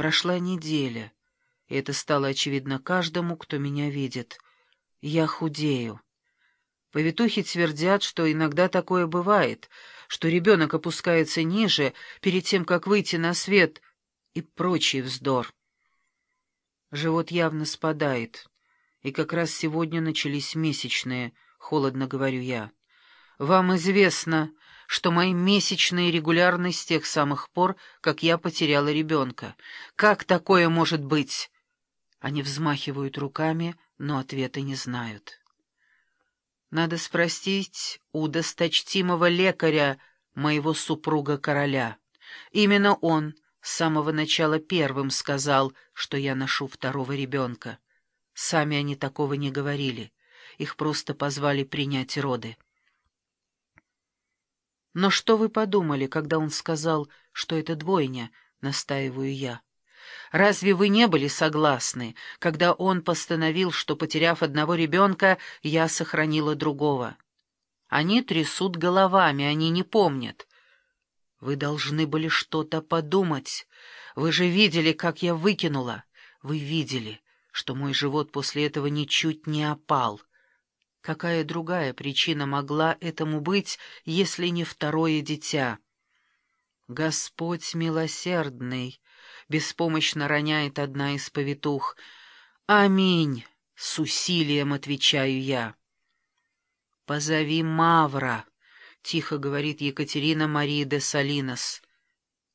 Прошла неделя, и это стало очевидно каждому, кто меня видит. Я худею. Повитухи твердят, что иногда такое бывает, что ребенок опускается ниже перед тем, как выйти на свет, и прочий вздор. Живот явно спадает, и как раз сегодня начались месячные, холодно говорю я. Вам известно, что мои месячные регулярны с тех самых пор, как я потеряла ребенка. Как такое может быть? Они взмахивают руками, но ответа не знают. Надо спросить у досточтимого лекаря, моего супруга-короля. Именно он с самого начала первым сказал, что я ношу второго ребенка. Сами они такого не говорили, их просто позвали принять роды. «Но что вы подумали, когда он сказал, что это двойня?» — настаиваю я. Разве вы не были согласны, когда он постановил, что, потеряв одного ребенка, я сохранила другого? Они трясут головами, они не помнят. Вы должны были что-то подумать. Вы же видели, как я выкинула. Вы видели, что мой живот после этого ничуть не опал. Какая другая причина могла этому быть, если не второе дитя? Господь милосердный, беспомощно роняет одна из повитух. Аминь, с усилием отвечаю я. Позови Мавра, тихо говорит Екатерина Мария де Салинос.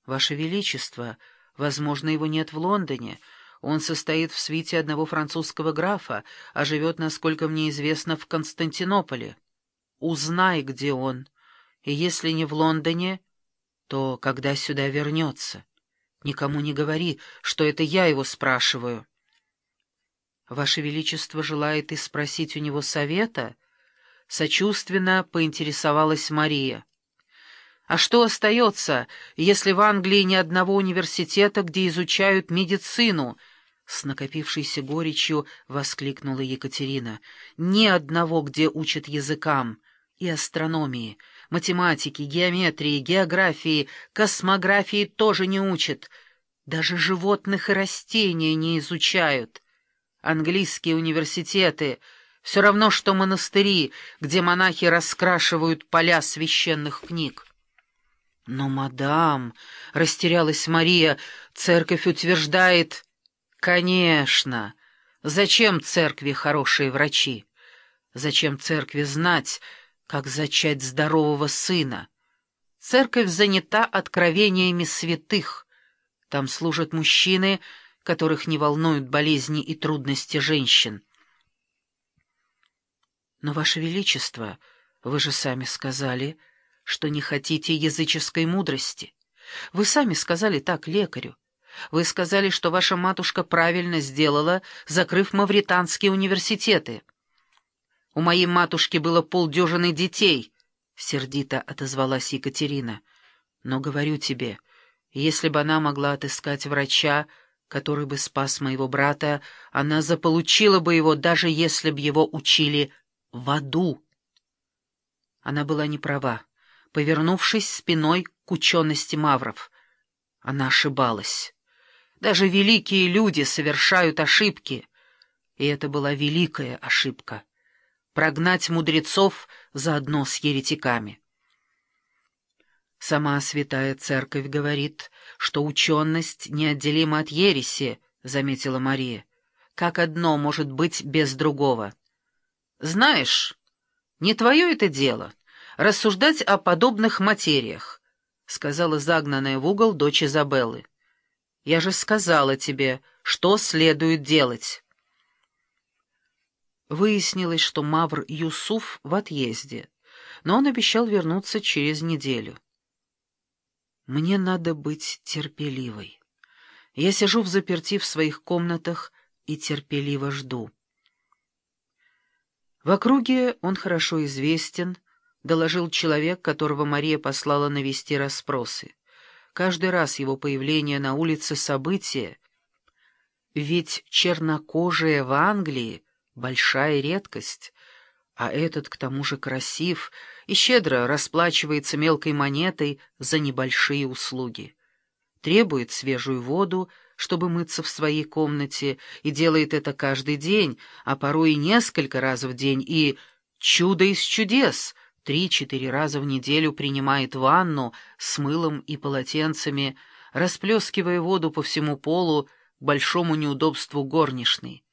Ваше Величество, возможно, его нет в Лондоне, — он состоит в свите одного французского графа, а живет, насколько мне известно, в Константинополе. Узнай, где он. И если не в Лондоне, то когда сюда вернется. Никому не говори, что это я его спрашиваю. Ваше Величество желает и спросить у него совета? Сочувственно поинтересовалась Мария. А что остается, если в Англии ни одного университета, где изучают медицину — с накопившейся горечью воскликнула Екатерина. «Ни одного, где учат языкам и астрономии, математики, геометрии, географии, космографии тоже не учат. Даже животных и растения не изучают. Английские университеты — все равно, что монастыри, где монахи раскрашивают поля священных книг». «Но, мадам», — растерялась Мария, — «церковь утверждает...» Конечно. Зачем церкви хорошие врачи? Зачем церкви знать, как зачать здорового сына? Церковь занята откровениями святых. Там служат мужчины, которых не волнуют болезни и трудности женщин. Но, Ваше Величество, вы же сами сказали, что не хотите языческой мудрости. Вы сами сказали так лекарю. Вы сказали, что ваша матушка правильно сделала, закрыв мавританские университеты. У моей матушки было полдюжины детей, — сердито отозвалась Екатерина. Но говорю тебе, если бы она могла отыскать врача, который бы спас моего брата, она заполучила бы его, даже если б его учили в аду. Она была не права, повернувшись спиной к учености мавров. Она ошибалась. Даже великие люди совершают ошибки. И это была великая ошибка — прогнать мудрецов заодно с еретиками. Сама Святая Церковь говорит, что ученость неотделима от ереси, — заметила Мария. Как одно может быть без другого? Знаешь, не твое это дело — рассуждать о подобных материях, — сказала загнанная в угол дочь Изабеллы. Я же сказала тебе, что следует делать. Выяснилось, что Мавр Юсуф в отъезде, но он обещал вернуться через неделю. Мне надо быть терпеливой. Я сижу в заперти в своих комнатах и терпеливо жду. В округе он хорошо известен, доложил человек, которого Мария послала навести расспросы. Каждый раз его появление на улице событие, ведь чернокожие в Англии — большая редкость, а этот к тому же красив и щедро расплачивается мелкой монетой за небольшие услуги. требует свежую воду, чтобы мыться в своей комнате, и делает это каждый день, а порой и несколько раз в день, и чудо из чудес — три-четыре раза в неделю принимает ванну с мылом и полотенцами, расплескивая воду по всему полу большому неудобству горничной.